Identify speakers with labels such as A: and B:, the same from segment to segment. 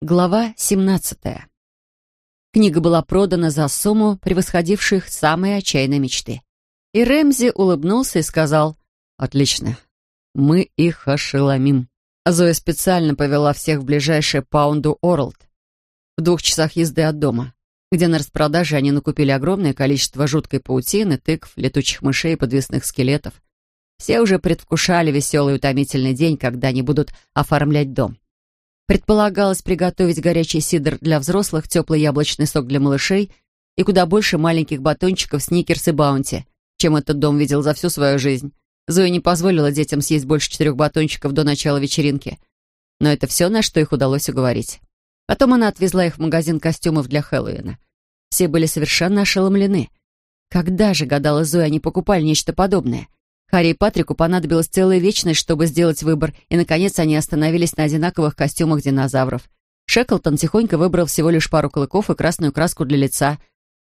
A: Глава 17. Книга была продана за сумму, превосходившую их самые отчаянные мечты. И Рэмзи улыбнулся и сказал, «Отлично, мы их ошеломим». Зоя специально повела всех в ближайшее Паунду Орлд, в двух часах езды от дома, где на распродаже они накупили огромное количество жуткой паутины, тыкв, летучих мышей и подвесных скелетов. Все уже предвкушали веселый утомительный день, когда они будут оформлять дом. Предполагалось приготовить горячий сидр для взрослых, теплый яблочный сок для малышей и куда больше маленьких батончиков сникерс и баунти, чем этот дом видел за всю свою жизнь. Зоя не позволила детям съесть больше четырех батончиков до начала вечеринки. Но это все, на что их удалось уговорить. Потом она отвезла их в магазин костюмов для Хэллоуина. Все были совершенно ошеломлены. Когда же, гадала Зоя, они покупали нечто подобное? Харри и Патрику понадобилась целая вечность, чтобы сделать выбор, и, наконец, они остановились на одинаковых костюмах динозавров. Шеклтон тихонько выбрал всего лишь пару клыков и красную краску для лица.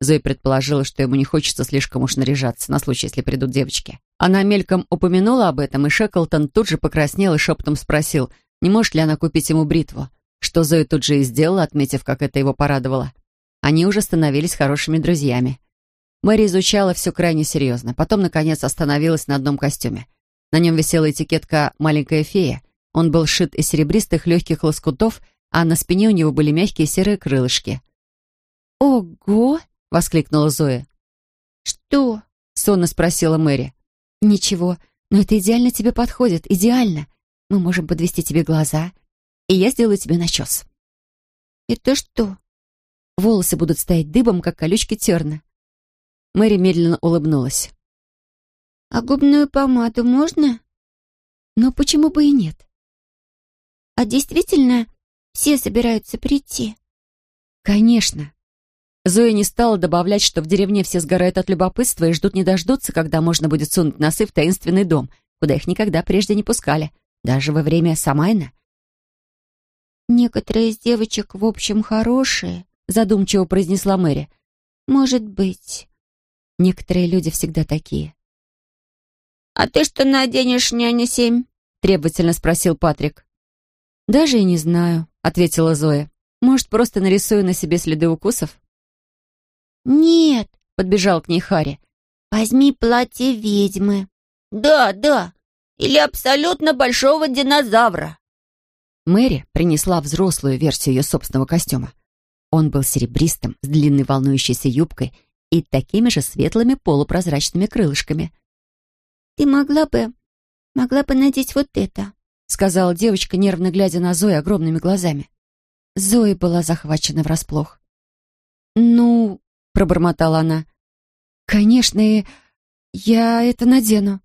A: Зои предположила, что ему не хочется слишком уж наряжаться, на случай, если придут девочки. Она мельком упомянула об этом, и Шеклтон тут же покраснел и шепотом спросил, не может ли она купить ему бритву, что Зои тут же и сделала, отметив, как это его порадовало. Они уже становились хорошими друзьями. Мэри изучала все крайне серьезно. Потом, наконец, остановилась на одном костюме. На нем висела этикетка «Маленькая фея». Он был сшит из серебристых легких лоскутов, а на спине у него были мягкие серые крылышки.
B: «Ого!»
A: — воскликнула Зоя.
B: «Что?»
A: — сонно спросила Мэри.
B: «Ничего, но это идеально тебе подходит, идеально. Мы можем подвести тебе глаза, и я сделаю тебе начес».
A: «Это что?»
B: Волосы будут стоять дыбом, как колючки терна.
A: Мэри медленно улыбнулась.
B: «А губную помаду можно?»
A: «Но почему бы и нет?»
B: «А действительно все собираются прийти?»
A: «Конечно». Зоя не стала добавлять, что в деревне все сгорают от любопытства и ждут не дождутся, когда можно будет сунуть носы в таинственный дом, куда их никогда прежде не пускали, даже во время Самайна.
B: «Некоторые из девочек, в общем, хорошие», — задумчиво произнесла Мэри. «Может быть.
A: Некоторые люди всегда такие.
B: «А ты что наденешь, няня семь?»
A: — требовательно спросил Патрик. «Даже и не знаю», — ответила Зоя. «Может, просто нарисую на себе следы укусов?»
B: «Нет», —
A: подбежал к ней Хари.
B: «Возьми платье ведьмы». «Да, да, или абсолютно большого динозавра».
A: Мэри принесла взрослую версию ее собственного костюма. Он был серебристым, с длинной волнующейся юбкой и такими же светлыми полупрозрачными крылышками.
B: «Ты могла бы... могла бы надеть вот это»,
A: сказала девочка, нервно глядя на Зою огромными глазами. Зоя была захвачена врасплох. «Ну...» — пробормотала она. «Конечно, я это надену».